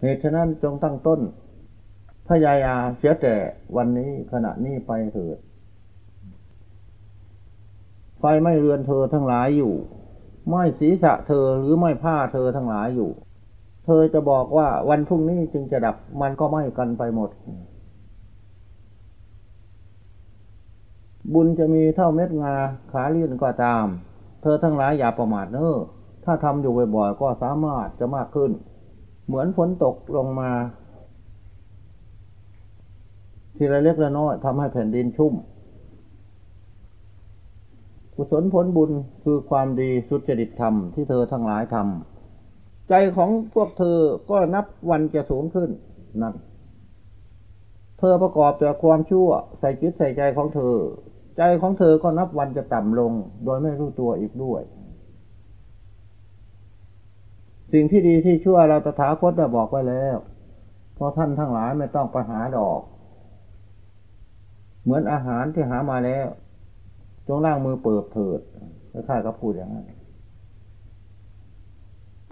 เหตุฉะนั้นจงตั้งต้นพยายาเสียแต่วันนี้ขณะนี้ไปเถิด ไฟไม่เรือนเธอทั้งหลายอยู่ ไม่ศีรษะเธอหรือไม่ผ้าเธอทั้งหลายอยู่ เธอจะบอกว่าวันพรุ่งนี้จึงจะดับมันก็ไม่กันไปหมด บุญจะมีเท่าเม็ดงาขาเลี่ยนก็ตาม เธอทั้งหลายอย่าประมาทเนอ้อถ้าทำอยู่บ่อยๆก็สามารถจะมากขึ้น เหมือนฝนตกลงมา ทีละเล็กละน้อยทำให้แผ่นดินชุ่ม กุศลผลบุญคือความดีสุจริตธรรมที่เธอทั้งหลายทำใจของพวกเธอก็นับวันจะสูงขึ้นนั่นเธอประกอบแต่ความชั่ว ใส่จิตใส่ใจของเธอ ใจของเธอก็นับวันจะต่ำลง โดยไม่รู้ตัวอีกด้วย สิ่งที่ดีที่ชั่วเราตถาคตได้บอกไว้แล้ว เพราะท่านทั้งหลายไม่ต้องไปหาดอก เหมือนอาหารที่หามาแล้ว จงล่างมือเปิดเถิดแล้วข้าก็พูดอย่างนั้น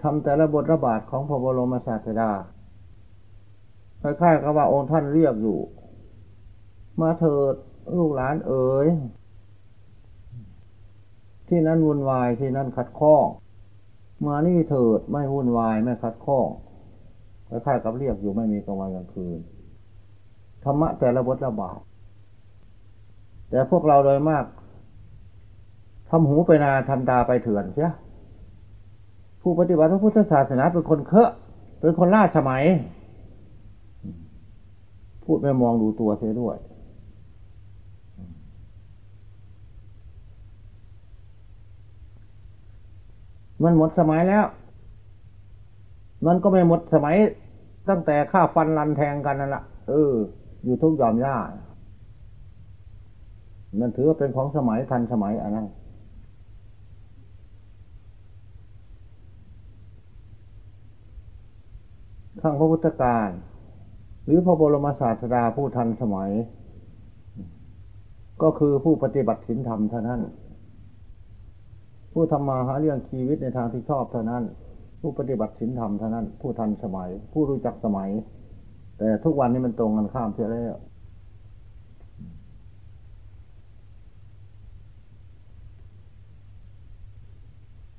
ทำแต่ละบทระบาดของพระบรมศาสดาคล้ายๆกับว่าองค์ท่านเรียกอยู่ มาเถิดลูกหลานเอ๋ยที่นั่นวุ่นวายที่นั่นขัดข้อง มานี่เถิดไม่วุ่นวายไม่คัดข้องคล้ายๆกับเรียกอยู่ไม่มีกลางวันกลางคืนธรรมะแต่ละบทระบาดแต่พวกเราโดยมากทำหูไปนาทำตาไปเถื่อนเชียผู้ปฏิบัติพระพุทธศาสนาเป็นคนเคอะ เป็นคนล่าสมัย พูดไม่มองดูตัวเสียด้วย มันหมดสมัยแล้ว มันก็ไม่หมดสมัย ตั้งแต่ข้าฟันรันแทงกันนั่นแหละเออ อยู่ทุกยอมย่ามันถือว่าเป็นของสมัยทันสมัยอันนั้นข้างพระพุทธการ หรือพระบรมศาสดาผู้ทันสมัย ก็คือผู้ปฏิบัติศีลธรรมเท่านั้น ผู้ทำมาหาเรื่องชีวิตในทางที่ชอบเท่านั้น ผู้ปฏิบัติศีลธรรมเท่านั้น ผู้ทันสมัย ผู้รู้จักสมัย แต่ทุกวันนี้มันตรงกันข้ามเสียแล้ว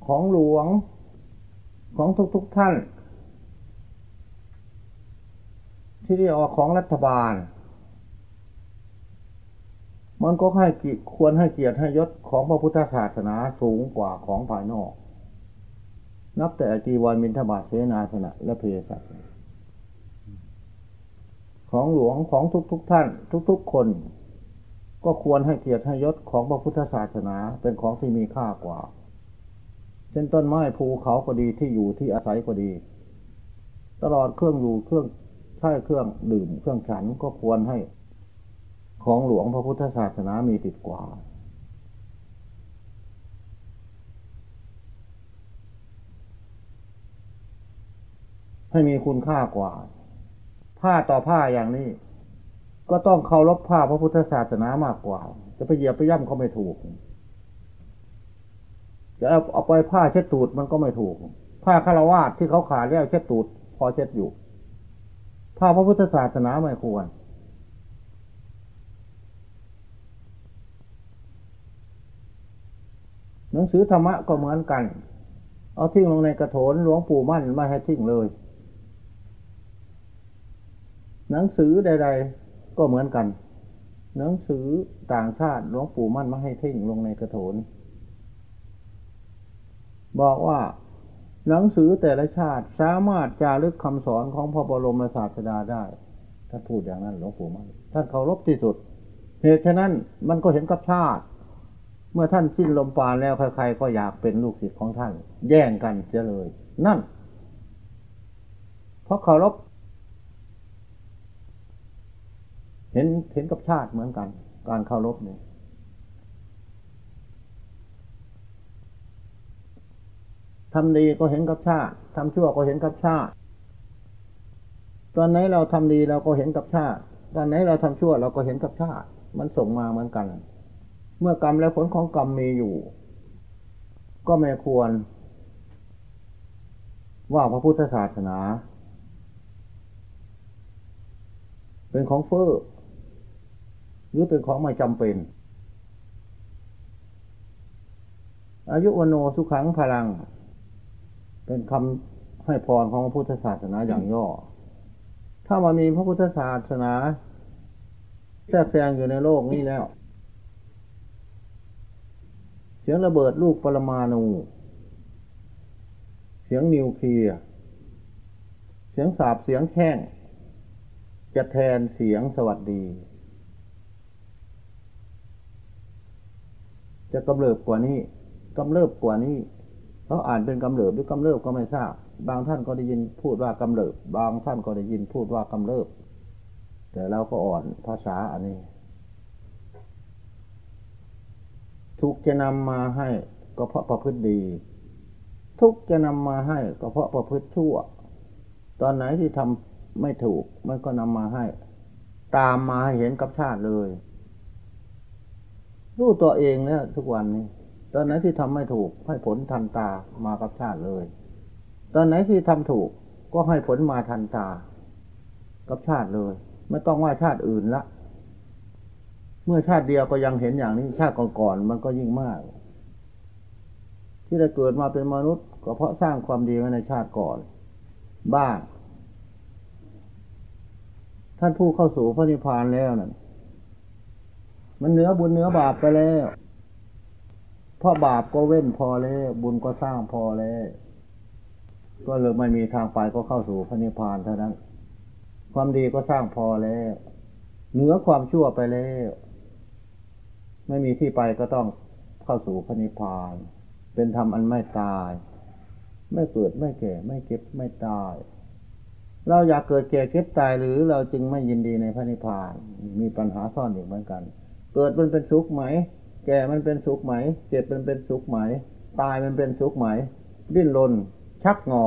ของหลวงของทุกๆทท่าน ที่เรียกว่าของรัฐบาล มันก็ให้ควรให้เกียรติให้ยศของพระพุทธศาสนาสูงกว่าของภายนอก นับแต่จีวรมินทบาทเสนาสนะและเพศัตของหลวงของทุกๆทท่าน ทุก ๆ คน ก็ควรให้เกียรติให้ยศของพระพุทธศาสนาเป็นของที่มีค่ากว่า เช่นต้นไม้ภูเขาก็ดีที่อยู่ที่อาศัยก็ดี ตลอดเครื่องอยู่เครื่องใช้เครื่องดื่มเครื่องฉันก็ควรให้ ของหลวงพระพุทธศาสนามีติดกว่า ให้มีคุณค่ากว่า ผ้าต่อผ้าอย่างนี้ ก็ต้องเคารพผ้าพระพุทธศาสนามากกว่า จะไปเหยียบไปย่ำเขาไม่ถูก จะเอาเอาไปผ้าเช็ดตูดมันก็ไม่ถูก ผ้าคารวาสที่เขาขาดแล้วเช็ดตูด พอเช็ดอยู่ผ้าพระพุทธศาสนาไม่ควรห นังสือธรรมะก็เหมือนกัน เอาทิ้งลงในกระโถนหลวงปู่มั่นไม่ให้ทิ้งเลย หนังสือใด ๆ ก็เหมือนกัน หนังสือต่างชาติหลวงปู่มั่นไม่ให้ทิ้งลงในกระโถน บอกว่าหนังสือแต่ละชาติสามารถจารึกคำสอนของพระบรมศาสดาได้ท่านพูดอย่างนั้นหลวงปู่มั่นท่านเคารพที่สุดเหตุฉะนั้นมันก็เห็นกับชาติ เมื่อท่านสิ้นลมปราณแล้วใครๆก็อยากเป็นลูกศิษย์ของท่าน แย่งกันเสียเลย นั่น เพราะเคารพเห็นเห็นกับชาติเหมือนกัน การเคารพเนี่ยทำดีก็เห็นกับชาติทำชั่วก็เห็นกับชาติ ตอนไหนเราทำดีเราก็เห็นกับชาติ ตอนไหนเราทำชั่วเราก็เห็นกับชาติ มันส่งมาเหมือนกัน เมื่อกรรมและผลของกรรมมีอยู่ ก็ไม่ควร ว่าพระพุทธศาสนา เป็นของเฟ้อหรือเป็นของไม่จำเป็น อายุวโนสุขังพลัง เป็นคำให้พรของพระพุทธศาสนาอย่างย่อ ถ้ามามีพระพุทธศาสนาแทรกแซงอยู่ในโลกนี้แล้ว สียงระเบิดลูกปรมาณู เสียงนิวเคลียร์ เสียงสาบเสียงแข้ง จะแทนเสียงสวัสดี จะกำเริบกว่านี้กำเริบกว่านี้เขาอ่านเป็นกำเริบหรือกำเริบก็ไม่ทราบ บางท่านก็ได้ยินพูดว่ากำเริบ บางท่านก็ได้ยินพูดว่ากำเริบ แต่เราก็อ่อนภาษาอันนี้ ทุกจะนำมาให้ก็เพราะประพฤติดี ทุกจะนำมาให้ก็เพราะประพฤติชั่ว ตอนไหนที่ทำไม่ถูกมันก็นำมาให้ ตามมาให้เห็นกับชาติเลย รู้ตัวเองเนี่ยทุกวันนี้ ตอนไหนที่ทำไม่ถูกให้ผลทันตามากับชาติเลย ตอนไหนที่ทำถูกก็ให้ผลมาทันตา กับชาติเลย ไม่ต้องว่าชาติอื่นละ เมื่อชาติเดียวก็ยังเห็นอย่างนี้ ชาติก่อนๆมันก็ยิ่งมาก ที่ได้เกิดมาเป็นมนุษย์ ก็เพราะสร้างความดีไว้ในชาติก่อน บ้าง ท่านผู้เข้าสู่พระนิพพานแล้วนั่นมันเนื้อบุญเนื้อบาปไปแล้วเพราะบาปก็เว้นพอแล้ว บุญก็สร้างพอแล้วก็เลยไม่มีทางไปก็เข้าสู่พระนิพพานเท่านั้น ความดีก็สร้างพอแล้ว เหนือความชั่วไปแล้ว ไม่มีที่ไปก็ต้องเข้าสู่พระนิพพาน เป็นธรรมอันไม่ตาย ไม่เกิดไม่แก่ ไม่เก็บไม่ตาย เราอยากเกิดแก่เก็บตายหรือเราจึงไม่ยินดีในพระนิพพาน มีปัญหาซ่อนอยู่เหมือนกัน เกิดมันเป็นสุขไหม แก่มันเป็นสุขไหม เจ็บมันเป็นสุขไหม ตายมันเป็นสุขไหม ดิ้นรนชักงอ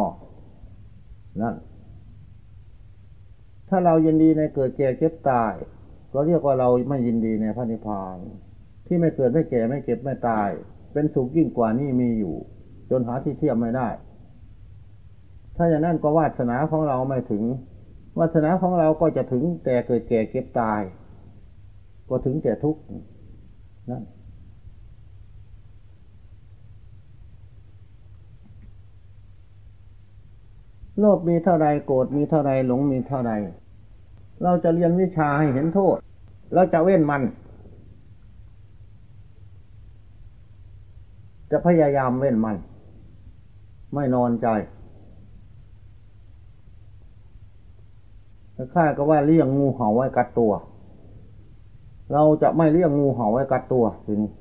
นั่น ถ้าเรายินดีในเกิดแก่เก็บตาย ก็เรียกว่าเราไม่ยินดีในพระนิพพาน ที่ไม่เกิดไม่แก่ไม่เก็บไม่ตาย เป็นสุขยิ่งกว่านี้มีอยู่ จนหาที่เทียบไม่ได้ ถ้าอย่างนั้นก็วาสนาของเราไม่ถึง วาสนาของเราก็จะถึงแต่เกิดแก่เก็บตาย ก็ถึงแต่ทุกข์นั่นโลภมีเท่าไรโกรธมีเท่าไรหลงมีเท่าไร เราจะเรียนวิชาให้เห็นโทษ เราจะเว้นมัน จะพยายามเว้นมัน ไม่นอนใจค่าก็ว่าเลี้ยงงูเห่าไว้กัดตัว เราจะไม่เลี้ยงงูเห่าไว้กัดตัวทีนี้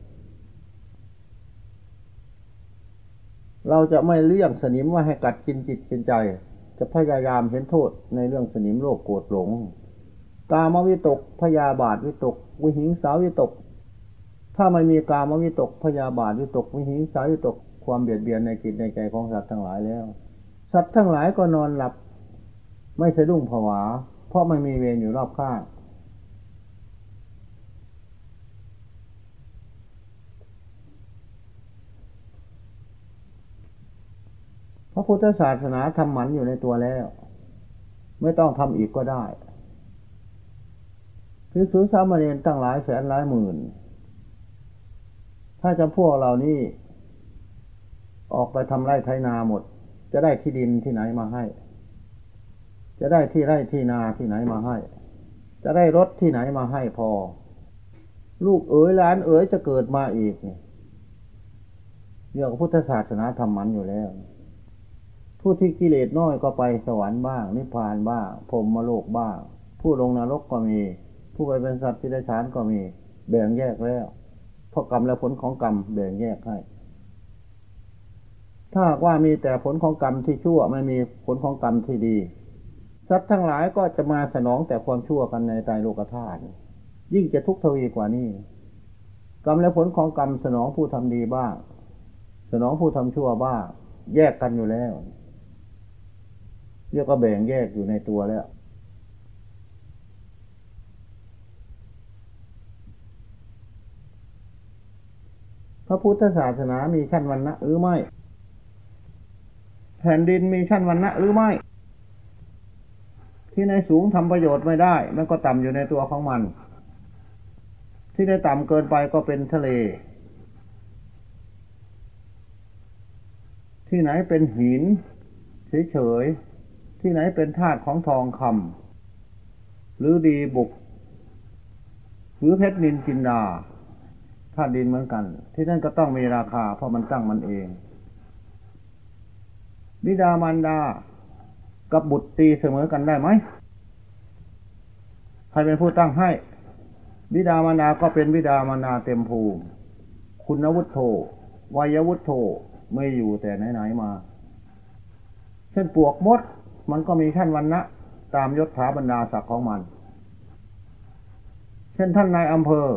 เราจะไม่เลี้ยงสนิมว่าให้กัดกินจิตกินใจ จะพยายามเห็นโทษในเรื่องสนิมโลกโกรธหลง กามวิตกพยาบาทวิตก วิหิงสาวิตก ถ้าไม่มีกามวิตกพยาบาทวิตกวิหิงสาวิตกความเบียดเบียนในจิตในใจของสัตว์ทั้งหลายแล้ว สัตว์ทั้งหลายก็นอนหลับ ไม่สะดุ้งผวา เพราะไม่มีเวรอยู่รอบข้างพระพุทธศาสนาทำหมันอยู่ในตัวแล้ว ไม่ต้องทำอีกก็ได้พิสุสามเณรตั้งหลายแสนหลายหมื่น ถ้าจะพวกเรานี่ออกไปทำไร่ไถนาหมด จะได้ที่ดินที่ไหนมาให้ จะได้ที่ไร่ที่นาที่ไหนมาให้ จะได้รถที่ไหนมาให้พอ ลูกเอ๋ยล้านเอ๋ยจะเกิดมาอีกเนี่ยเรื่องพุทธศาสนาทำมันอยู่แล้ว ผู้ที่กิเลสน้อยก็ไปสวรรค์บ้าง นิพพานบ้างพรมมโลกบ้าง ผู้ลงนรกก็มี ผู้ไปเป็นสัตว์ที่ได้ฌานก็มี แบ่งแยกแล้ว เพราะกรรมและผลของกรรมแบ่งแยกให้ ถ้าว่ามีแต่ผลของกรรมที่ชั่วไม่มีผลของกรรมที่ดีสัตว์ทั้งหลายก็จะมาสนองแต่ความชั่วกันในใจโลกธาตุยิ่งจะทุกข์ทวีกว่านี้ กรรมและผลของกรรมสนองผู้ทำดีบ้าง สนองผู้ทำชั่วบ้าง แยกกันอยู่แล้วเรียกว่าแบ่งแยกอยู่ในตัวแล้ว พระพุทธศาสนามีชั้นวันนะหรือไม่ แผ่นดินมีชั้นวันนะหรือไม่ ที่ในสูงทำประโยชน์ไม่ได้ มันก็ต่ำอยู่ในตัวของมัน ที่ได้ต่ำเกินไปก็เป็นทะเล ที่ไหนเป็นหินเฉยๆที่ไหนเป็นธาตุของทองคำหรือดีบุก หรือเพชรนินจินดาาตุดินเหมือนกัน ที่นั่นก็ต้องมีราคา เพราะมันตั้งมันเอง บิดามารดา กับบุตรตีเสมอกันได้ไหมใครเป็นผู้ตั้งให้ บิดามารดาก็เป็นบิดามารดาเต็มภูมิ คุณวุฒโธวัยวุฒโธไม่อยู่แต่ไหนๆมา เช่นปวกมด มันก็มีขั้นวันนะตามยศถาบรรดาศักดิ์ของมัน เช่นท่านนายอำเภอ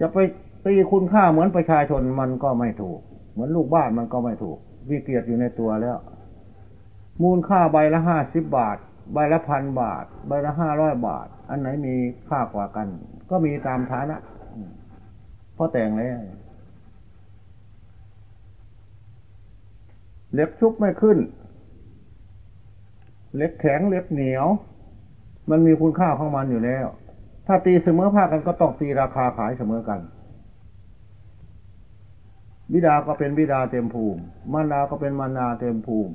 จะไปตีคุณค่าเหมือนประชาชนมันก็ไม่ถูก เหมือนลูกบ้านมันก็ไม่ถูก วิเกียรติอยู่ในตัวแล้ว มูลค่าใบละห้าสิบบาท ใบละพันบาท ใบละห้าร้อยบาท อันไหนมีค่ากว่ากัน ก็มีตามฐานะเพราะแต่งแล้วเล็บชุบไม่ขึ้น เล็บแข็งเล็บเหนียว มันมีคุณค่าของมันอยู่แล้ว ถ้าตีเสมอภาคกันก็ต้องตีราคาขายเสมอกัน บิดาก็เป็นบิดาเต็มภูมิ มารดาก็เป็นมารดาเต็มภูมิ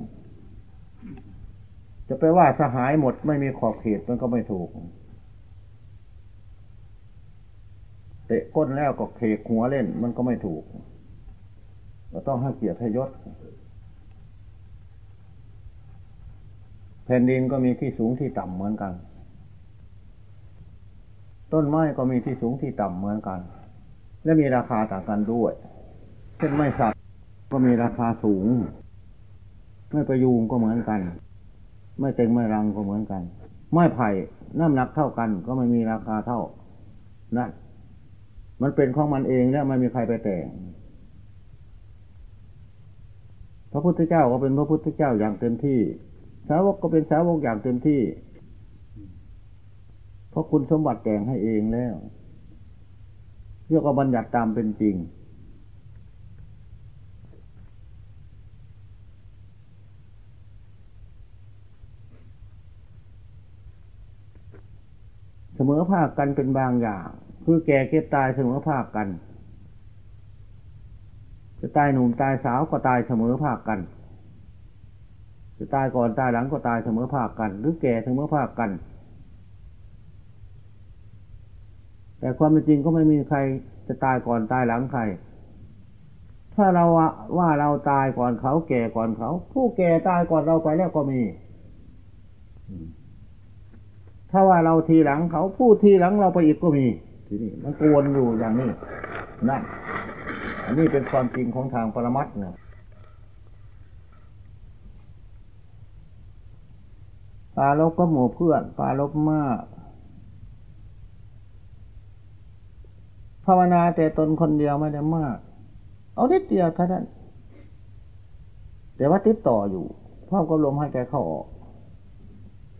จะไปว่าสหายหมดไม่มีขอบเขตมันก็ไม่ถูก เตะก้นแล้วก็เคกหัวเล่นมันก็ไม่ถูกเราต้องให้เกียรติให้ยศแผ่นดินก็มีที่สูงที่ต่ำเหมือนกัน ต้นไม้ก็มีที่สูงที่ต่ำเหมือนกัน และมีราคาต่างกันด้วย เช่นไม้สักก็มีราคาสูง ไม่ประยูงก็เหมือนกัน ไม่เต็งไม่รังก็เหมือนกัน ไม้ไผ่น้ำหนักเท่ากันก็ไม่มีราคาเท่านั่นมันเป็นของมันเองแล้วไม่มีใครไปแต่ง พระพุทธเจ้าก็เป็นพระพุทธเจ้าอย่างเต็มที่ สาวกก็เป็นสาวกอย่างเต็มที่ ราะคุณสมบัติแต่งให้เองแล้ว เรียกว่าบัญญัติตามเป็นจริง เสมอภาคกันเป็นบางอย่าง คือแก่เก็บตายเสมอภาคกัน จะตายหนุ่มตายสาวก็ตายเสมอภาคกันจะตายก่อนตายหลังก็ตายเสมอภาคกัน หรือแก่เสมอภาคกัน แต่ความเป็นจริงก็ไม่มีใครจะตายก่อนตายหลังใคร ถ้าเราว่าเราตายก่อนเขาแก่ก่อนเขา ผู้แก่ตายก่อนเราไปแล้วก็มีถ้าว่าเราทีหลังเขาผู้ทีหลังเราไปอีกก็มีทีนี้มันกวนอยู่อย่างนี้นั่นอันนี้เป็นความจริงของทางปรมัตถ์นี่ยปาลบก็หมู่เพื่อนปาลบมาก ภาวนาแต่ตนคนเดียวไม่ได้มาก เอานิดเดียวแค่นั้น แต่ว่าติดต่ออยู่พ่อก็ลมให้แกเข้าออก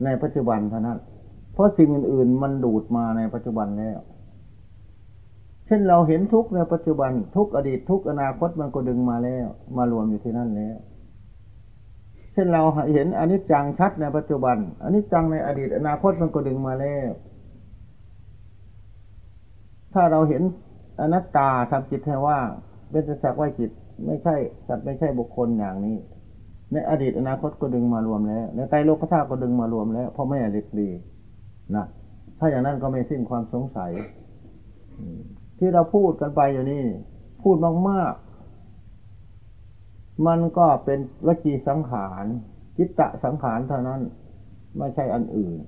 ในปัจจุบันเท่านั้น เพราะสิ่งอื่นๆ มันดูดมาในปัจจุบันแล้ว เช่นเราเห็นทุกในปัจจุบัน ทุกอดีตทุกอนาคตมันก็ดึงมาแล้ว มารวมอยู่ที่นั่นแล้วเช่นเราเห็นอนิจจังชัดในปัจจุบันอนิจจังในอดีตอนาคตมันก็ดึงมาแล้ว ถ้าเราเห็นอนัตตาทำจิตให้ว่างเป็นสักว่าจิตไม่ใช่สัตว์ไม่ใช่บุคคลอย่างนี้ ในอดีตอนาคตก็ดึงมารวมแล้ว ในไตรโลกธาตุก็ดึงมารวมแล้ว เพราะไม่อดีตดีนะถ้าอย่างนั้นก็ไม่สิ้นความสงสัย ที่เราพูดกันไปอยู่นี่ พูดมากๆ มันก็เป็นวจีสังขารจิตตะสังขารเท่านั้น ไม่ใช่อันอื่น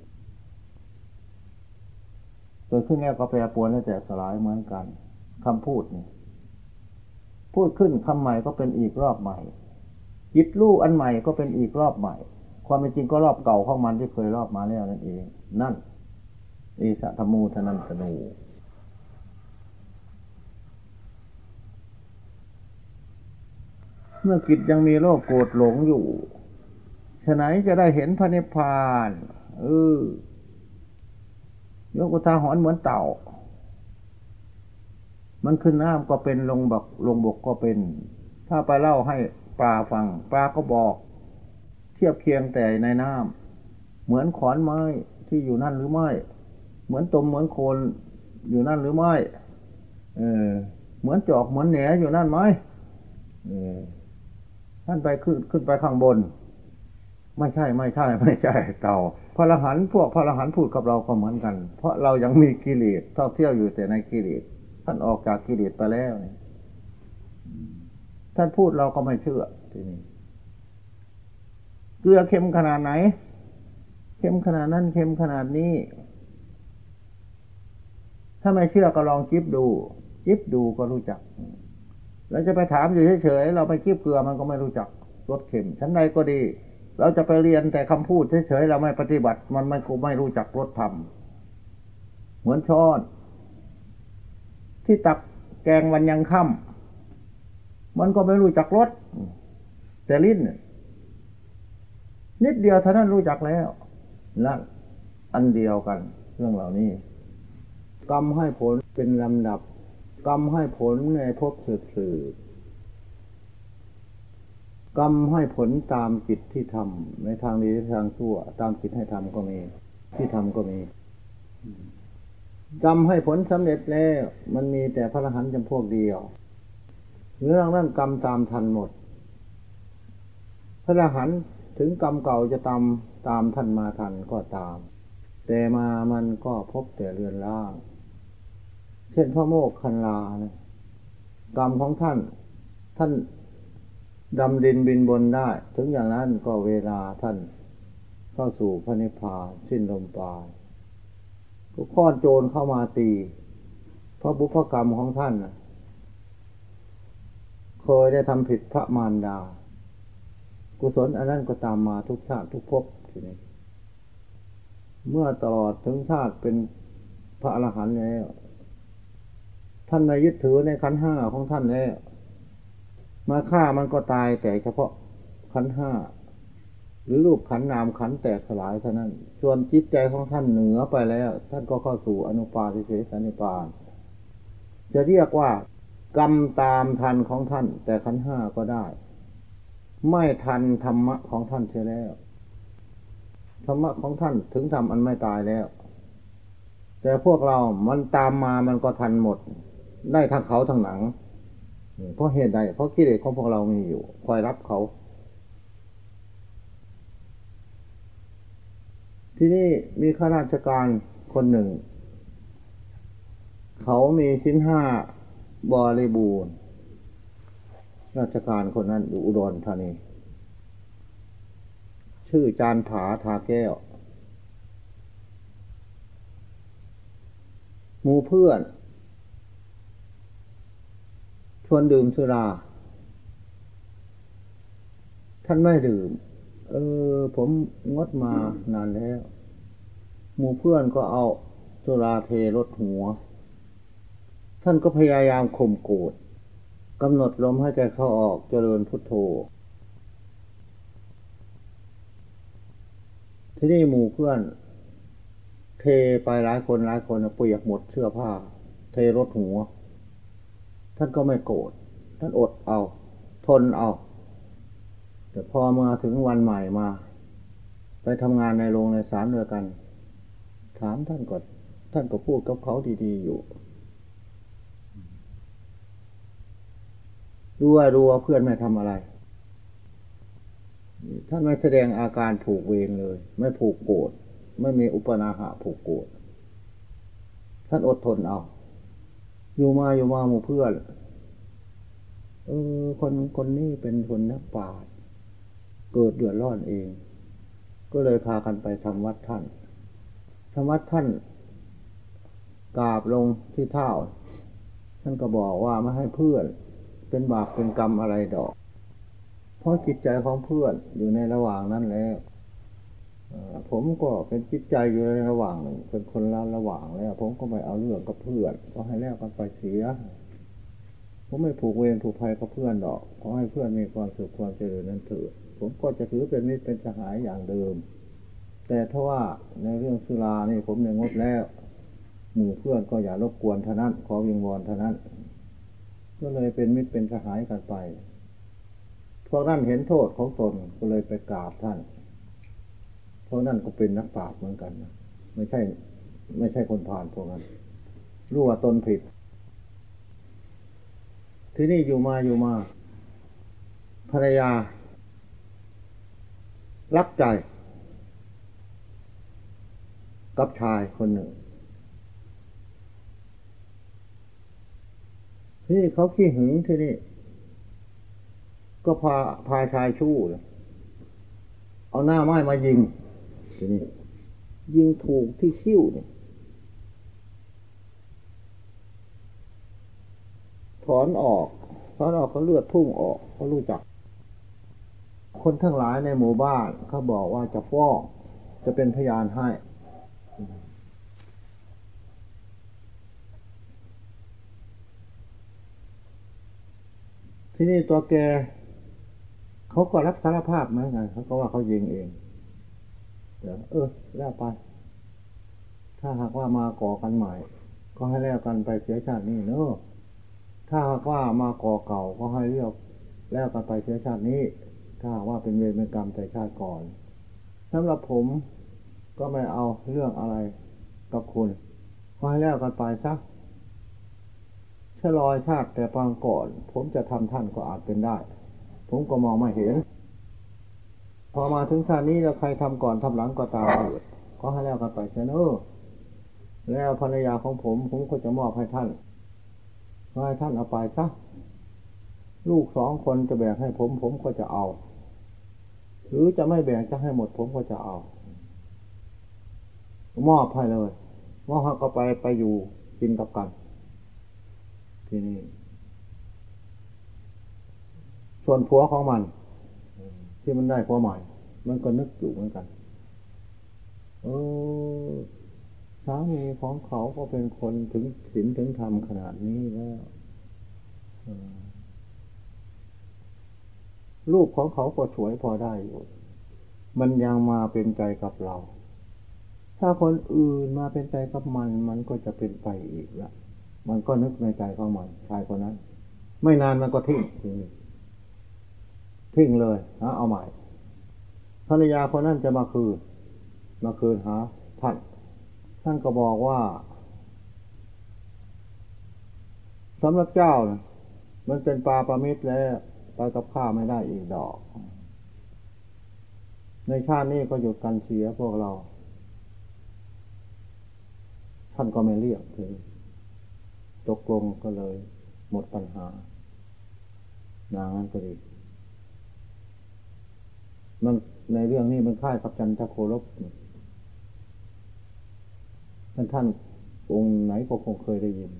เกิดขึ้นแล้วก็แปรปวนแล้วแต่สลายเหมือนกันคำพูดนี่พูดขึ้นคำใหม่ก็เป็นอีกรอบใหม่จิตรู้อันใหม่ก็เป็นอีกรอบใหม่ ความเป็นจริงก็รอบเก่าของมันที่เคยรอบมาแล้วนั่นเอง นั่นอิสะธมูทนันตนูเมื่อกิจยังมีโลภโกรธหลงอยู่ฉะไหนจะได้เห็นพระนิพพานเออ ยกอุทาหรณ์เหมือนเต่า มันขึ้นน้ำก็เป็นลงบกลงบกก็เป็น ถ้าไปเล่าให้ปลาฟัง ปลาก็บอก เทียบเคียงแต่ในน้ำเหมือนขอนไม้ที่อยู่นั่นหรือไม่ เหมือนตมเหมือนโคนอยู่นั่นหรือไม่เออเหมือนจอกเหมือนแหนอยู่นั่นไหมเออท่านไปขึ้นขึ้นไปข้างบน ไม่ใช่ไม่ใช่ ไม่ใช่เต่าพระรหันพวกพระรหันพูดกับเราก็เหมือนกัน เพราะเรายังมีกิเลสท่องเที่ยวอยู่แต่ในกิเลสท่านออกจากกิเลสไปแล้วท่านพูดเราก็ไม่เชื่อทีนี้เกลือเค็มขนาดไหน เค็มขนาดนั้นเค็มขนาดนี้ ถ้าไม่เชื่อก็ลองจิบดู จิบดูก็รู้จักเราจะไปถามอยู่เฉยๆเราไปจิบเกลือมันก็ไม่รู้จักรสเค็มชั้นใดก็ดี เราจะไปเรียนแต่คำพูดเฉยๆเราไม่ปฏิบัติ มันไม่กูไม่รู้จักรสธรรม เหมือนช้อน ที่ตักแกงวันยังค่ำมันก็ไม่รู้จักรสแต่ลิ้นนิดเดียวเท่านั้นรู้จักแล้วนั่นอันเดียวกัน เรื่องเหล่านี้กรรมให้ผลเป็นลำดับกรรมให้ผลในภพสืบ กรรมให้ผลตามจิตที่ทำในทางดีทางชั่ว ตามจิตให้ทำก็มี ที่ทำก็มีกรรมให้ผลสำเร็จแล้ว มันมีแต่พระรหันต์จำพวกเดียวเรื่องนั้นกรรมตามทันหมด พระรหันต์ถึงกรรมเก่าจะตามตามท่านมาทันก็ตาม แต่มามันก็พบแต่เรือนร่าง เช่นพระโมกขันลานะกรรมของท่านท่าน ดำดินบินบนได้ ถึงอย่างนั้นก็เวลาท่านเข้าสู่พระนิพพานสิ้นลมปราณก็ค้อนโจรเข้ามาตี เพราะบุพกรรมของท่านเคยได้ทำผิดพระมารดา กุศลอันนั้นก็ตามมาทุกชาติทุกภพทีนี้เมื่อตลอดถึงชาติเป็นพระอรหันต์แล้ว ท่านไม่ยึดถือในขันห้าของท่านแล้ว มาฆ่ามันก็ตายแต่เฉพาะขันห้า หรือรูปขันนามขันแตกสลายเท่านั้น ส่วนจิตใจของท่านเหนือไปแล้ว ท่านก็เข้าสู่อนุปาทิเสสนิปานจะเรียกว่ากรรมตามทันของท่าน แต่ขันห้าก็ได้ ไม่ทันธรรมะของท่านเสียแล้วธรรมะของท่านถึงทำอันไม่ตายแล้ว แต่พวกเรามันตามมามันก็ทันหมด ได้ทั้งเขาทั้งหนัง เพราะเหตุใด เพราะกิเลสของพวกเรามีอยู่ คอยรับเขา ที่นี่มีข้าราชการคนหนึ่ง เขามีชิ้นห้าบริบูรณ์ ราชการคนนั้นอยู่อุดรธานี ชื่อจานผาทาแก้ว มูเพื่อน ชวนดื่มสุรา ท่านไม่ดื่ม เออ ผมงดมานานแล้ว หมู่เพื่อนก็เอาสุราเทรถหัว ท่านก็พยายามข่มโกรธกำหนดลมหายใจเข้าออกเจริญพุทโธ ที่นี่หมู่เพื่อน เทไปหลายคนหลายคนเปียกหมดเสื้อผ้า เทรถหัว ท่านก็ไม่โกรธท่านอดเอา ทนเอา แต่พอมาถึงวันใหม่มา ไปทำงานในโรงในสารด้วยกัน ถามท่านก็ท่านก็พูดกับเขาดีๆอยู่รู้ว่ารู้ว่าเพื่อนไม่ทำอะไร ท่านไม่แสดงอาการผูกเวรเลย ไม่ผูกโกรธไม่มีอุปนาหะผูกโกรธท่านอดทนเอา อยู่มาอยู่มาหมู่เพื่อนเออคนคนนี้เป็นคนนักปราชญ์เกิดเดือดร้อนเอง ก็เลยพากันไปทำวัดท่านทำวัดท่านกราบลงที่เท้าท่านก็บอกว่าไม่ให้เพื่อนเป็นบาปเป็นกรรมอะไรดอก เพราะจิตใจของเพื่อนอยู่ในระหว่างนั้นแล้ว ผมก็เป็นจิตใจอยู่ในระหว่างหนึ่งเป็นคนละระหว่างแล้ว ผมก็ไม่เอาเรื่องกับเพื่อนก็ให้แล้วกันไปเสียผมไม่ผูกเวรผูกภัยกับเพื่อนดอกขอให้เพื่อนมีความสุขความเจริญนั้นเถิดผมก็จะถือเป็นมิตรเป็นสหายอย่างเดิม แต่ถ้าว่าในเรื่องสุรานี่ผมเนี่ยงดแล้ว หมู่เพื่อนก็อย่ารบกวนเท่านั้นขอวิงวอนเท่านั้นก็เลยเป็นมิตรเป็นสหายกันไปพวกนั้นเห็นโทษของตนก็เลยไปกราบท่าน ทราะนั่นก็เป็นนักปราชญ์เหมือนกันนะไม่ใช่ ไม่ใช่คนผ่านพวกนั้น รู้ว่าตนผิด ที่นี่อยู่มาอยู่มา ภรรยา รักใจ กับชายคนหนึ่ง ที่เขาขี้หึงที่นี่ก็พาพาชายชู้เลยเอาหน้าไม้มายิง ทีนี้ยิงถูกที่คิ้วเนี่ยถอนออกถอนออกก็เลือดพุ่งออกเขารู้จัก คนทั้งหลายในหมู่บ้านเขาบอกว่าจะฟ้องจะเป็นพยานให้ ที่นี่ตัวแกเขาก็รับสารภาพไหมไงเขาก็ว่าเขายิงเอง เดี๋ยวเออแล้วไป ถ้าหากว่ามาก่อกันใหม่ ก็ให้แล้วกันไปเสียชาตินี้เนอะถ้าหากว่ามาก่อเก่าก็ให้เรียกแล้วกันไปเสียชาตินี้ ถ้าว่าเป็นเวรเป็นกรรมแต่ชาติก่อนสำหรับผมก็ไม่เอาเรื่องอะไรกับคุณก็ให้แล้วกันไปซักชะลอยชาติแต่ปางก่อน ผมจะทำท่านก็อาจเป็นได้ ผมก็มองไม่เห็น พอมาถึงชาตินี้แล้วใครทำก่อนทำหลังก็ตามเกิดก็ให้แล้วกันไปเชนเออแล้วภรรยาของผมผมก็จะมอบให้ท่านให้ท่านเอาไปซะลูกสองคนจะแบ่งให้ผมผมก็จะเอา หรือจะไม่แบ่งจะให้หมดผมก็จะเอา มอบให้เลยมอบให้ก็ไปไปอยู่กินกับกัน ที่นี่ส่วนผัวของมัน ที่มันได้ความหมาย มันก็นึกอยู่เหมือนกัน เออสามีของเขาก็เป็นคนถึงศีลถึงธรรมขนาดนี้แล้วลูกของเขาก็สวยพอได้อยู่มันยังมาเป็นใจกับเรา ถ้าคนอื่นมาเป็นใจกับมัน มันก็จะเป็นไปอีกละ มันก็นึกในใจของมันชายคนนั้น ไม่นานมันก็ทิ้งทีนี้ ทิ้งเลยนะเอาใหม่ภรรยาคนนั้นจะมาคืน มาคืนหาท่านท่านก็บอกว่าสำหรับเจ้านะมันเป็นปลาประมิตรแล้วไปกับข้าไม่ได้อีกดอก ในชาตินี้ก็หยุดกันเสียพวกเรา ท่านก็ไม่เรียกถึงตกลงก็เลยหมดปัญหา นางนั้นก็ดี มันในเรื่องนี้มันค่ายกับจันทโคลบท่านท่านองค์ไหนก็คงเคยได้ยิน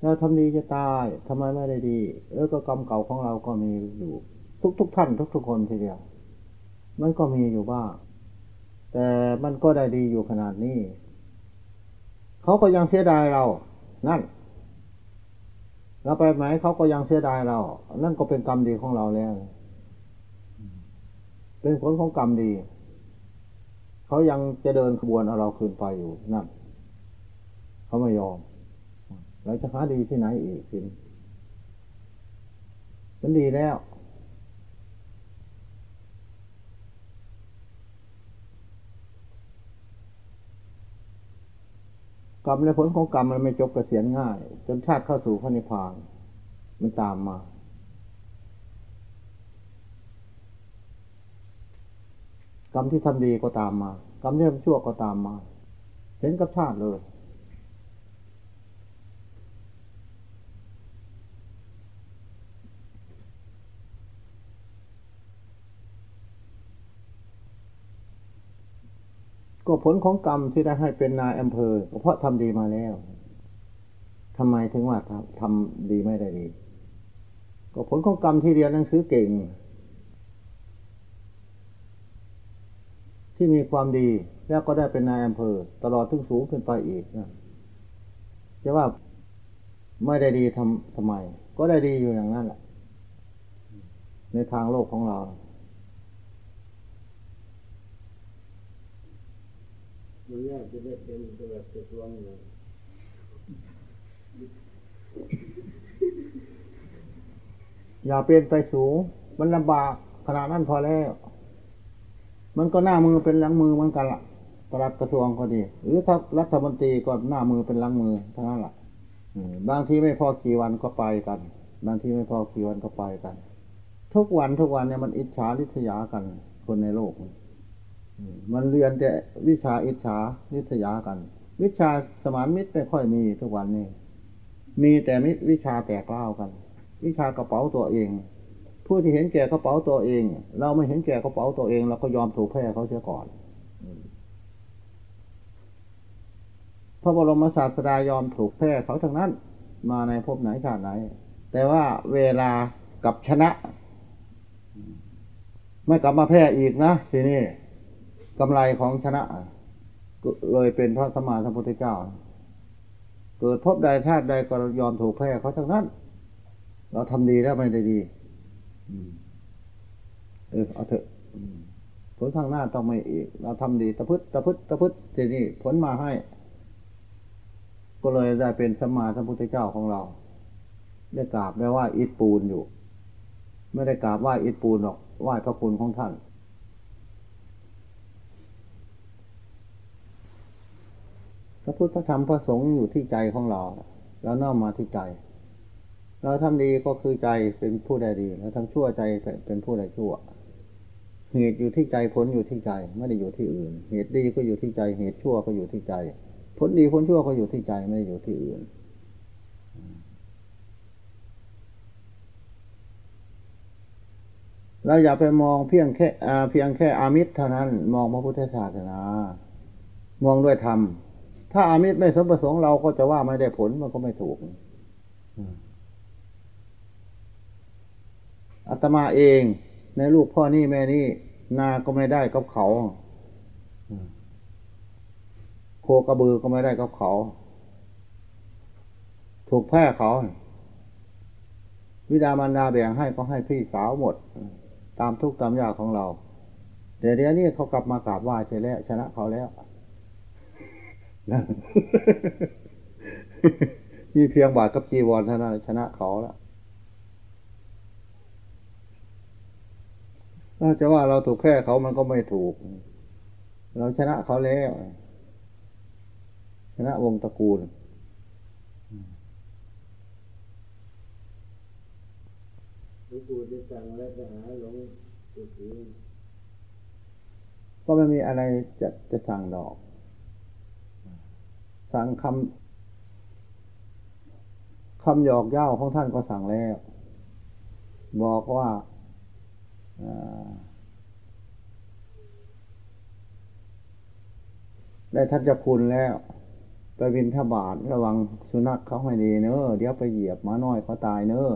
เราทำดีจะตายทำไมไม่ได้ดี เออก็กรรมเก่าของเราก็มีอยู่ ทุกทุกท่าน ทุกทุกคนทีเดียว มันก็มีอยู่บ้าง แต่มันก็ได้ดีอยู่ขนาดนี้ เขาก็ยังเสียดายเรา นั่น เราไปไหมเขาก็ยังเสียดายเรา นั่นก็เป็นกรรมดีของเราแล้ว เป็นผลของกรรมดี เขายังจะเดินขบวนเอาเราคืนไปอยู่นั่นเขาไม่ยอม เราจะหาดีที่ไหนอีกสินมันดีแล้ว กรรมและผลของกรรมมันไม่จบกเกษียณง่าย จนชาติเข้าสู่พระนิพพาน มันตามมากรรมที่ทำดีก็ตามมา กรรมที่ทำชั่วก็ตามมา เห็นกับชาติเลย ก็ผลของกรรมที่ได้ให้เป็นนายอำเภอเพราะทำดีมาแล้วทำไมถึงว่าทำดีไม่ได้ดี ก็ผลของกรรมที่เรียนหนังสือเก่ง ที่มีความดีแล้วก็ได้เป็นนายอำเภอ ตลอดถึงสูงขึ้นไปอีกนะจะว่าไม่ได้ดีทำทำไม ก็ได้ดีอยู่อย่างนั้นแหละในทางโลกของเรา มันยากจะได้เป็นแบบจะรวงเลยอย่าเป็นไปสูง มันลำบากขนาดนั้นพอแล้ว มันก็หน้ามือเป็นหลังมือเหมือนกันละประหลัดกระทรวงก็ดี หรือถ้ารัฐมนตรีก็หน้ามือเป็นหลังมือเทั้งนั้นแหละบางทีไม่พอกี่วันก็ไปกัน บางทีไม่พอกี่วันก็ไปกัน ทุกวันทุกวันเนี่ยมันอิจฉาริษยากัน คนในโลกมัน มันเรียนแต่วิชาอิจฉาริษยากัน วิชาสมานมิตรไม่ค่อยมีทุกวันนี้ มีแต่มิวิชาแตกเล่ากัน วิชากระเป๋าตัวเอง ผู้ที่เห็นแก่กระเป๋าตัวเอง เราไม่เห็นแก่กระเป๋าตัวเองเราก็ยอมถูกแพ้เขาเสียก่อนพระบรมศาสดายอมถูกแพ้เขาทั้งนั้น มาในภพไหนชาติไหน แต่ว่าเวลากับชนะ ไม่กลับมาแพ้อีกนะทีนี้ กำไรของชนะเลยเป็นพระสมมาสัมพุทธเจ้า เกิดพบใดชาติใดก็ยอมถูกแพ้เขาทั้งนั้น เราทำดีแล้วไม่ได้ดีเออเอาเถอะผลข้างหน้าต้องไม่อีก เราทำดีตะพึดตะพึดตะพึดทีนี้ผลมาให้ ก็เลยได้เป็นสมมาสัมพุทธเจ้าของเรา ได้กราบได้ว่าอิฐปูนอยู่ ไม่ได้กราบว่าอิฐปูนหรอกไหว้พระคุณของท่าน พระพุทธพระธรรมพระสงฆ์อยู่ที่ใจของเรา แล้วน้อมมาที่ใจ เราทำดีก็คือใจเป็นผู้ใดดี แล้วทำชั่วใจเป็นผู้ใดชั่ว เหตุอยู่ที่ใจผลอยู่ที่ใจไม่ได้อยู่ที่อื่น เหตุดีก็อยู่ที่ใจ เหตุชั่วก็อยู่ที่ใจ ผลดีผลชั่วก็อยู่ที่ใจไม่ได้อยู่ที่อื่นเราอย่าไปมองเพียงแค่เพียงแค่อามิตรเท่านั้น มองพระพุทธศาสนา มองด้วยธรรม ถ้าอามิตรไม่สมประสงค์เราก็จะว่าไม่ได้ผลมันก็ไม่ถูกอาตมาเองในลูกพ่อนี่แม่นี่นาก็ไม่ได้กับเขาโคกระบือก็ไม่ได้กับเขา ถูกแพ้เขา วิดามันดาแบ่งให้ก็ให้พี่สาวหมด ตามทุกตามยากของเรา แต่เดี๋ยวนี้เขากลับมากราบไหว้ใช่แล้ว ชนะเขาแล้ว มีเพียงบาทกับจีวรเท่านั้นชนะเขาแล้วถ้าจะว่าเราถูกแพ้เขามันก็ไม่ถูก เราชนะเขาแล้ว ชนะวงตระกูลก็ไม่มีอะไรจะจะสั่งดอก สั่งคำคำหยอกเย้าของท่านก็สั่งแล้ว บอกว่าได้ทัศคุณแล้ว ไปวินทบาทระวังสุนัขเขาให้ดีเนอะเดี๋ยวไปเหยียบม้าน้อยเขาตายเนอะ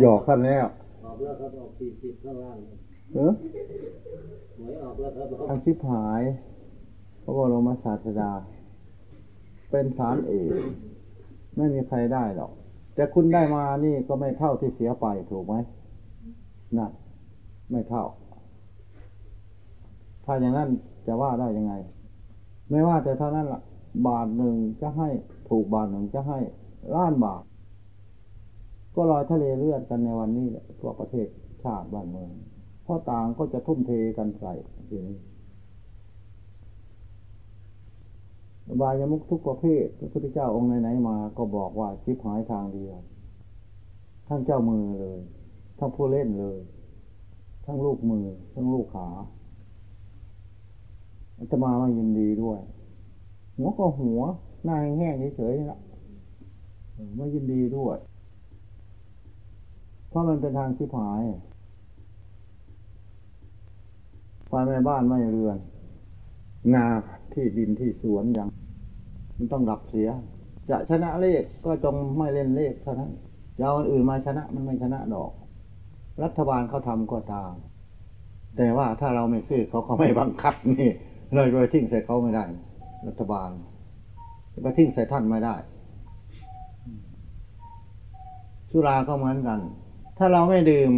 หยอกท่านแล้วออกแล้วครับออกสี่สิบข้างล่างเออหวยออกแล้วครับทำชิบหายพระบรมศาสดา เป็นฐานเอกไม่มีใครได้หรอก แต่คุณได้มานี่ก็ไม่เท่าที่เสียไปถูกไหมนั่นไม่เท่า ถ้าอย่างนั้นจะว่าได้ยังไง ไม่ว่าแต่เท่านั้นละ่ะ บาทหนึ่งจะให้ถูกบาทหนึ่งจะให้ล้านบาท ก็ลอยทะเลเลือดกันในวันนี้แหละทั่วประเทศชาติบ้านเมืองเพราะต่างก็จะทุ่มเทกันใส่ทีนี้ บายมุกทุกประเภท พระพุทธเจ้าองค์ไหนๆมา ก็บอกว่าชิบหายทางเดียว ทั้งเจ้ามือเลย ทั้งผู้เล่นเลย ทั้งลูกมือ ทั้งลูกขาจะมามายินดีด้วย หัวก็หัว หน้าแห้งเฉยๆละไม่ยินดีด้วย เพราะมันเป็นทางชิบหายไฟไม่บ้านไม่เรือน นาที่ดินที่สวนอย่างมันต้องดับเสีย จะชนะเลขก็จงไม่เล่นเลขเท่านั้นจะเอาอื่นมาชนะมันไม่ชนะดอก รัฐบาลเขาทำก็ตาม แต่ว่าถ้าเราไม่ซื้อเขาเขาไม่บังคับนี่เลยโดยทิ้งใส่เขาไม่ได้ รัฐบาลไปทิ้งใส่ท่านไม่ได้ สุราก็เหมือนกัน ถ้าเราไม่ดื่ม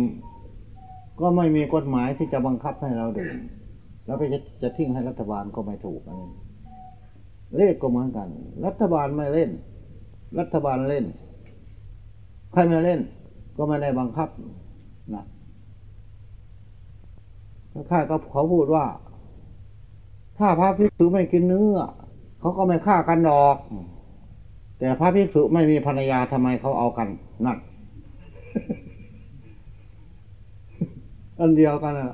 ก็ไม่มีกฎหมายที่จะบังคับให้เราดื่ม แล้วไปจะจะทิ้งให้รัฐบาลก็ไม่ถูกอันนี้เลขก็เหมือนกัน รัฐบาลไม่เล่น รัฐบาลเล่น ใครไม่เล่น ก็ไม่ได้บังคับนะค่าก็เขาพูดว่า ถ้าพระภิกษุไม่กินเนื้อเขาก็ไม่ฆ่ากันดอก แต่พระภิกษุไม่มีภรรยาทำไมเขาเอากันนั่นอันเดียวกันอะ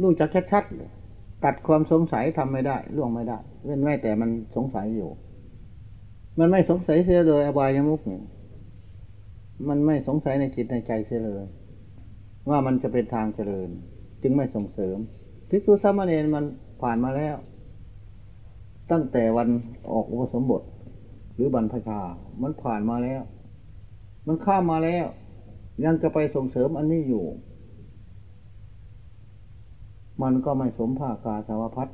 รู้จักชัดๆตัดความสงสัยทำไม่ได้ล่วงไม่ได้ เว้นไว้แต่มันสงสัยอยู่ มันไม่สงสัยเสียเลยอบายมุกเนี่ยมันไม่สงสัยในจิตในใจเสียเลย ว่ามันจะเป็นทางเจริญ จึงไม่ส่งเสริมพิกุสามเณรมันผ่านมาแล้ว ตั้งแต่วันออกอุปสมบท หรือบรรพชา มันผ่านมาแล้ว มันข้ามมาแล้ว ยังจะไปส่งเสริมอันนี้อยู่ มันก็ไม่สมภาคกาสาวพัด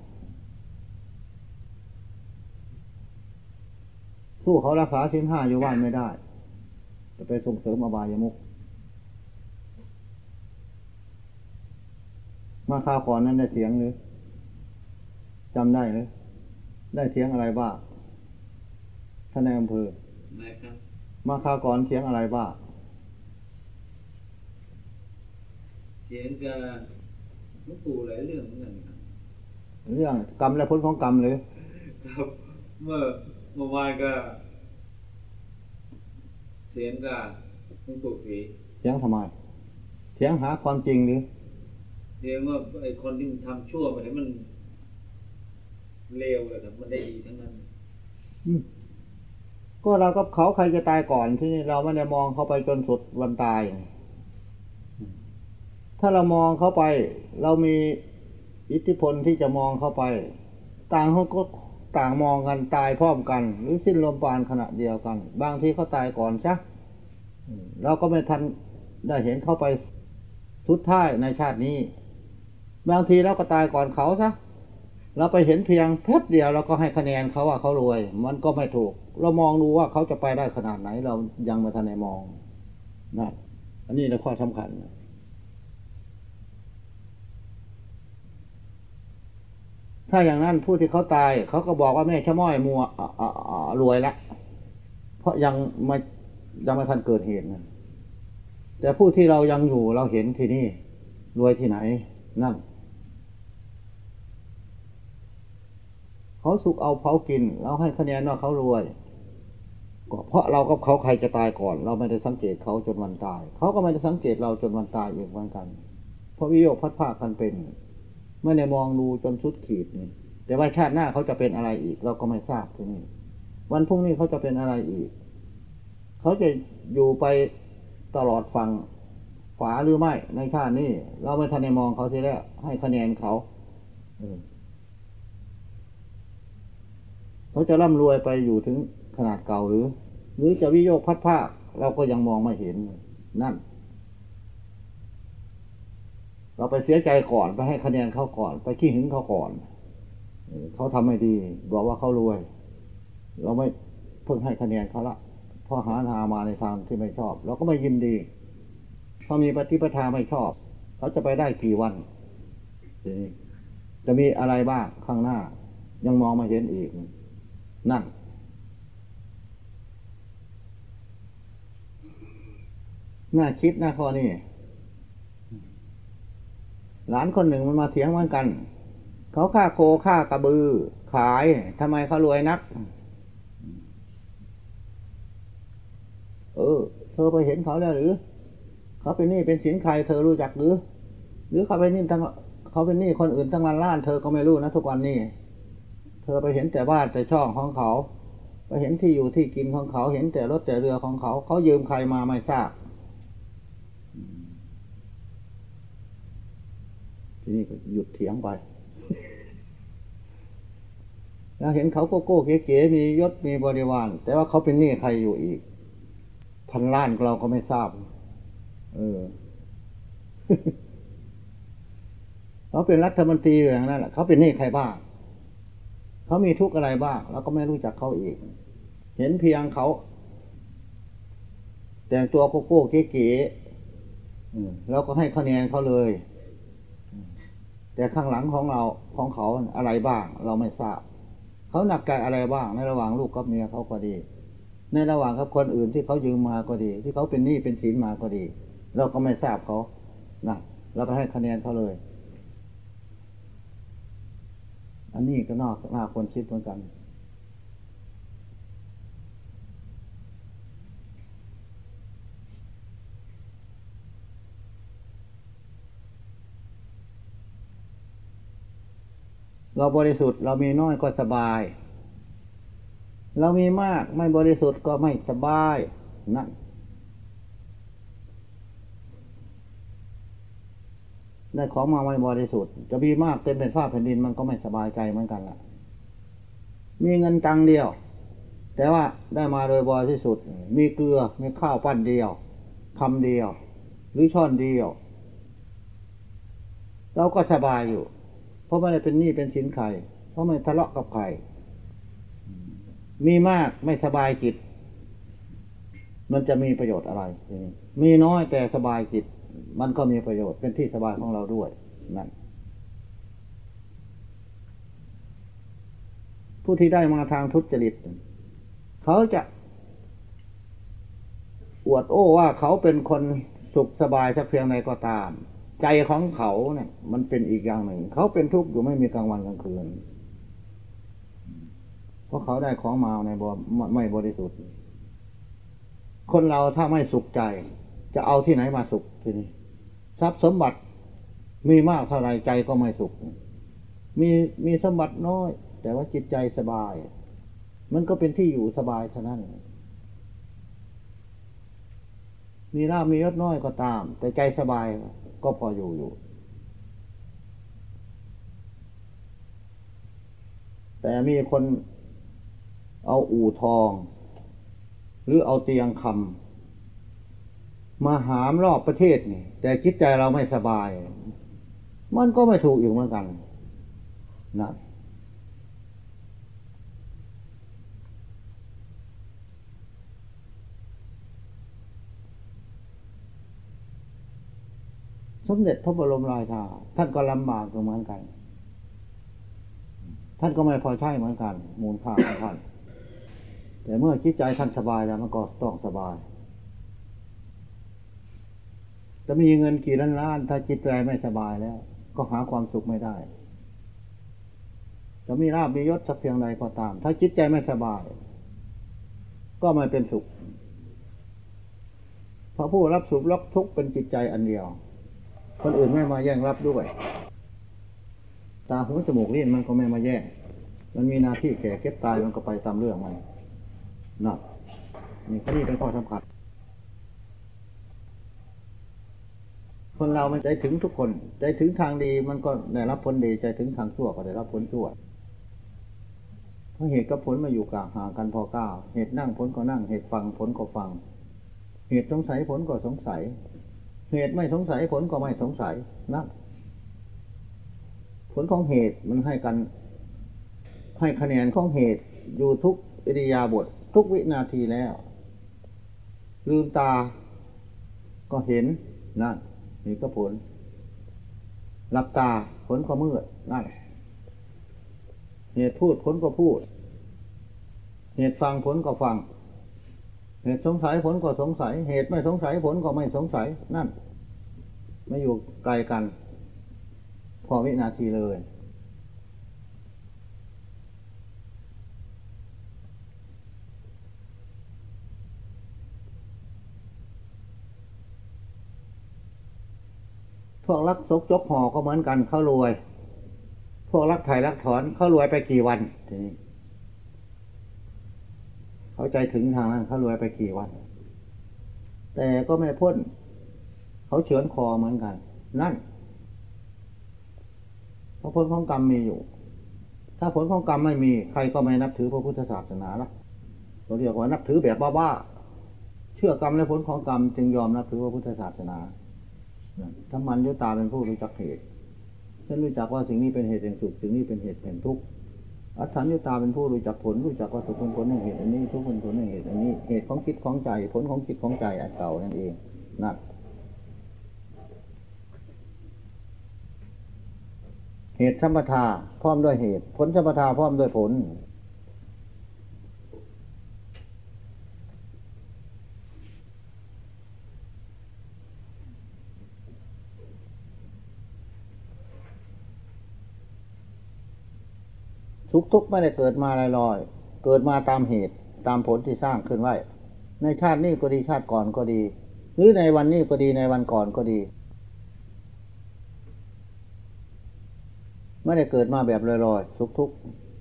สู้เขารักษาสิ้นห้าอยู่ว่านไม่ได้ จะไปส่งเสริมอบายมุกมาคาก่อนนั้นได้เสียงหรือจำได้หรือได้เสียงอะไรบ้างท่านในอำเภอมาคาก่อนเสียงอะไรบ้างเสียงกับ ลวงปู่หลายเรื่องเหมือนกันครับเรื่องกรรมและผลของกรรมเลยครับ เมื่อเมื่อวานก็ เสียงกับหลวงปู่สีเสียงทำไมเสียงหาความจริงหรือเสียงว่าไอ้คนที่มันทำชั่วมันมันเลวเลยครับมันได้ดีทั้งนั้นก็เรากับเขาใครจะตายก่อนที่เราไม่ได้มองเขาไปจนสุดวันตาย ถ้าเรามองเข้าไป เรามีอิทธิพลที่จะมองเข้าไป ต่างเขาก็ต่างมองกันตายพร้อมกัน หรือสิ้นลมปานขณะเดียวกัน บางทีเขาตายก่อนช่เราก็ไม่ทันได้เห็นเข้าไปสุดท้ายในชาตินี้ บางทีเราก็ตายก่อนเขาซะเราไปเห็นเพียงแป๊บเดียวเราก็ให้คะแนนเขาว่าเขารวย มันก็ไม่ถูก เรามองดูว่าเขาจะไปได้ขนาดไหน เรายังไม่ทันได้มองนะอันนี้ในข้อสำคัญ ถ้าอย่างนั้นผู้ที่เขาตาย เขาก็บอกว่าแม่ชะม้อยมัวรวยละเพราะยังไม่ยังไม่ทันเกิดเหตุนะแต่ผู้ที่เรายังอยู่เราเห็นที่นี่ รวยที่ไหน นั่นเขาสุกเอาเผากินเราให้คะแนนว่าเขารวยก็เพราะเรากับเขาใครจะตายก่อน เราไม่ได้สังเกตเขาจนวันตาย เขาก็ไม่ได้สังเกตเราจนวันตายอีกวันกัน เพราะวิโยคพัดผ้ากันเป็น ไม่ได้มองดูจนสุดขีดนี่แต่ว่าชาติหน้าเขาจะเป็นอะไรอีก เราก็ไม่ทราบที่นี่วันพรุ่งนี้เขาจะเป็นอะไรอีก เขาจะอยู่ไปตลอดฟังฝาหรือไม่ในชาตินี้เราไม่ทันได้มองเขาทีแล้วให้คะแนนเขาเขาจะร่ำรวยไปอยู่ถึงขนาดเก่าหรือ หรือจะวิโยคพัดผ้าเราก็ยังมองไม่เห็นนั่น เราไปเสียใจก่อนไปให้คะแนนเขาก่อน ไปขี้หึงเขาก่อนเขาทำไม่ดี บอกว่าเขารวย เราไม่เพิ่งให้คะแนนเขาละพอหาทามาในทางที่ไม่ชอบ เราก็ไม่ยินดีเขามีปฏิปทาไม่ชอบเขาจะไปได้กี่วันจะมีอะไรบ้างข้างหน้า ยังมองมาเห็นอีก นั่นน่าคิดนะข้อนี้ หลานคนหนึ่งมันมาเถียงเหมือนกัน เขาฆ่าโคฆ่ากระบือ ขายทำไมเขารวยนัก เออ เธอไปเห็นเขาแล้วหรือ เขาเป็นนี่เป็นสินใครเธอรู้จักหรือ หรือเขาเป็นนี่ทั้งเขาเป็นนี่คนอื่นทั้งวันล้าน เธอก็ไม่รู้นะทุกวันนี้ เธอไปเห็นแต่บ้านแต่ช่องของเขา ไปเห็นที่อยู่ที่กินของเขา เห็นแต่รถแต่เรือของเขา เขายืมใครมาไม่ทราบ ทีนี้ก็หยุดเถียงไป แล้วเห็นเขาโกโก้เก๋ๆมียศมีบริวาร แต่ว่าเขาเป็นหนี้ใครอยู่อีก พันล้านเราก็ไม่ทราบ เออเขาเป็นรัฐมนตรีอย่างนั้นแหละเขาเป็นหนี้ใครบ้างเขามีทุกข์อะไรบ้างเราก็ไม่รู้จักเขาอีก เห็นเพียงเขา แต่งตัวโกโก้เก๋ๆแล้วก็ให้คะแนนเขาเลย แต่ข้างหลังของเราของเขาอะไรบ้าง เราไม่ทราบ เขาหนักใจอะไรบ้าง ในระหว่างลูกกับเมียเขาก็ดี ในระหว่างกับคนอื่นที่เขายืมมาก็ดี ที่เขาเป็นหนี้เป็นสินมาก็ดี เราก็ไม่ทราบเขานะเราก็ให้คะแนนเขาเลย อันนี้ก็นอกหน้าคนคิดเหมือนกัน เราบริสุทธิ์เรามีน้อยก็สบาย เรามีมากไม่บริสุทธิ์ก็ไม่สบายนั่นได้ของมาไม่บริสุทธิ์ จะมีมากเต็มเป็นฟ้าแผ่นดินมันก็ไม่สบายใจเหมือนกันละ่ะ มีเงินจังเดียว แต่ว่าได้มาโดยบริสุทธิ์ มีเกลือมีข้าวปั้นเดียวคำเดียว หรือช้อนเดียว เราก็สบายอยู่ เพราะไม่ได้เป็นหนี้เป็นสินใครเพราะไม่ทะเลาะกับใครมีมากไม่สบายจิต มันจะมีประโยชน์อะไรมีน้อยแต่สบายจิต มันก็มีประโยชน์เป็นที่สบายของเราด้วยนั่นผู้ที่ได้มาทางทุจริต เขาจะอวดโอ้ว่าเขาเป็นคนสุขสบายสักเพียงใดก็ตาม ใจของเขาเนี่ย มันเป็นอีกอย่างหนึ่ง เขาเป็นทุกข์อยู่ไม่มีกลางวันกลางคืน เพราะเขาได้ของมาในบ่ไม่บริสุทธิ์ คนเราถ้าไม่สุขใจ จะเอาที่ไหนมาสุขทีนี้ทรัพย์สมบัติมีมากเท่าไรใจก็ไม่สุข มีมีสมบัติน้อย แต่ว่าจิตใจสบาย มันก็เป็นที่อยู่สบายเท่านั้นมีราบมียศน้อยก็ตาม แต่ใจสบาย ก็พออยู่อยู่ แต่มีคนเอาอู่ทอง หรือเอาเตียงคำมาหามรอบประเทศนี่ แต่คิดใจเราไม่สบาย มันก็ไม่ถูกอยู่เหมือนกันนะ สมเด็จพระบรมราชา ท่านก็ลำบากเหมือนกัน ท่านก็ไม่พอใช่เหมือนกัน มูลค่าของท่าน แต่เมื่อจิตใจท่านสบายแล้วมันก็ต้องสบายจะมีเงินกี่ล้านล้าน ถ้าจิตใจไม่สบายแล้ว ก็หาความสุขไม่ได้จะมีราบมียศสักเพียงใดก็ตาม ถ้าจิตใจไม่สบาย ก็ไม่เป็นสุข เพราะผู้รับสุขรับทุกข์เป็นจิตใจอันเดียว คนอื่นไม่มาแย่งรับด้วย ตาหูจมูกเลิ้ยนมันก็ไม่มาแย่ง มันมีหน้าที่แก่เก็บตายมันก็ไปตามเรื่องมันนั่นนี่ข้อนี้เป็นข้อสำคัญคนเรามันใจถึงทุกคน ใจถึงทางดีมันก็ได้รับผลดีใจถึงทางชั่วก็ได้รับผลชั่วเพราะเหตุกับผลมาอยู่กลางห่างกันพอก้าวเหตุนั่งผลก็นั่งเหตุฟังผลก็ฟัง เหตุสงสัยผลก็สงสัย เหตุไม่สงสัยผลก็ไม่สงสัยนะผลของเหตุมันให้กัน ให้คะแนนของเหตุอยู่ทุกอิริยาบถททุกวินาทีแล้ว ลืมตาก็เห็นนั่นนี่ก็ผลหลับตาผลก็มืดนั่นเหตุพูดผลก็พูด เหตุฟังผลก็ฟัง เหตุสงสัยผลก็สงสัย เหตุไม่สงสัยผลก็ไม่สงสัย นั่น ไม่อยู่ไกลกัน พอวินาทีเลย พวกรักซกจกห่อก็เหมือนกันเขารวย พวกรักไถ่รักถอนเขารวยไปกี่วันทีนี้ เขาใจถึงทางนั้นเขารวยไปกี่วัน แต่ก็ไม่พ้น เขาเฉือนคอเหมือนกัน นั่นเพราะผลของกรรมมีอยู่ ถ้าผลของกรรมไม่มี ใครก็ไม่นับถือพระพุทธศาสนาละเราเรียกว่านับถือแบบบ้าๆเชื่อกรรมและผลของกรรมจึงยอมนับถือพระพุทธศาสนาถ้ามันยุตาเป็นผู้รู้จักเหตุฉันรู้จักว่าสิ่งนี้เป็นเหตุแห่งสุขสิ่งนี้เป็นเหตุแห่งทุกข์ อัศยุตาเป็นผู้รู้จักผลรู้จักว่าสุขผลในเหตุอันนี้ ทุกผลผลในเหตุอันนี้เหตุของคิดของใจผลของคิดของใจอันเก่านั่นเองนักเหตุสัมปทาพร้อมด้วยเหตุ ผลสัมปทาพร้อมด้วยผล สุขทุกข์ไม่ได้เกิดมาลอยๆเกิดมาตามเหตุตามผลที่สร้างขึ้นไว้ ในชาตินี้ก็ดีชาติก่อนก็ดี หรือในวันนี้ก็ดีในวันก่อนก็ดี ไม่ได้เกิดมาแบบลอยๆสุขทุกข์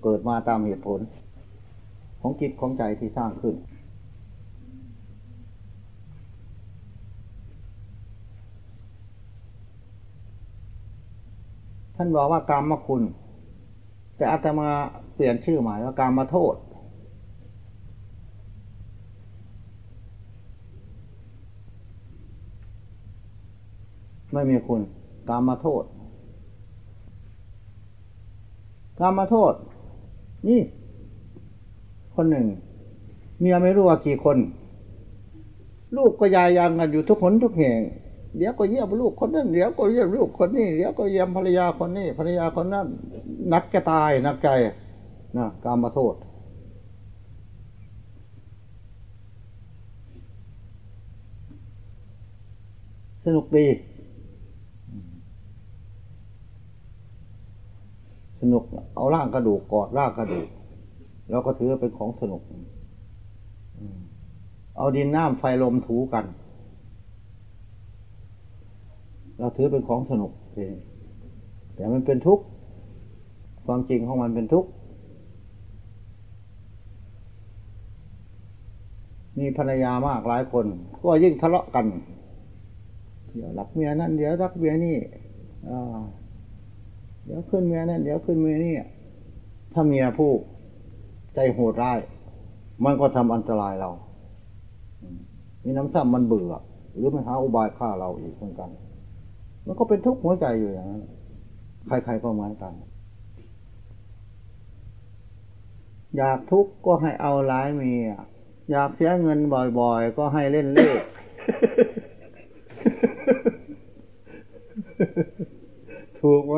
เกิดมาตามเหตุผล ของจิตของใจที่สร้างขึ้นท่านบอกว่ากรรมมคุณ แต่อาตมาเปลี่ยนชื่อหมายว่ากรรมมาโทษ ไม่มีคุณกรรมมาโทษกรรมมาโทษ นี่ คนหนึ่ง เมียไม่รู้ว่ากี่คน ลูกก็ยายยังกันอยู่ทุกคนทุกแห่ง เดี๋ยวก็เยี่ยมลูกคนนั้นเดี๋ยวก็เยี่ยมลูกคนนี้เดี๋ยวก็เยี่ยมภรรยาคนนี้ภรรยาคนนั้นนักจะตายนักใจนะกรรมาโทษ สนุกดี สนุกเอาร่างกระดูกกอดร่างกระดูก แล้วก็ถือเป็นของสนุก เอาดินน้ำไฟลมถูกัน เราถือเป็นของสนุกแต่มันเป็นทุกข์ความจริงของมันเป็นทุกข์มีภรรยามากหลายคน ก็ยิ่งทะเลาะกัน เดี๋ยวรักเมียนั่นเดี๋ยวรักเมียนี่เดี๋ยวขึ้นเมียนั่นเดี๋ยวขึ้นเมียนี่ถ้าเมียผู้ใจโหดร้าย มันก็ทำอันตรายเรา มีน้ำซ้ำมันเบื่อ หรือมันหาอุบายฆ่าเราอีกเหมือนกัน มันก็เป็นทุกข์หัวใจอยู่อย่างนั้นใครๆก็เหมือนกัน อยากทุกข์ก็ให้เอาร้ายเมียอยากเสียเงินบ่อยๆ ก็ให้เล่นเลขถูกไหม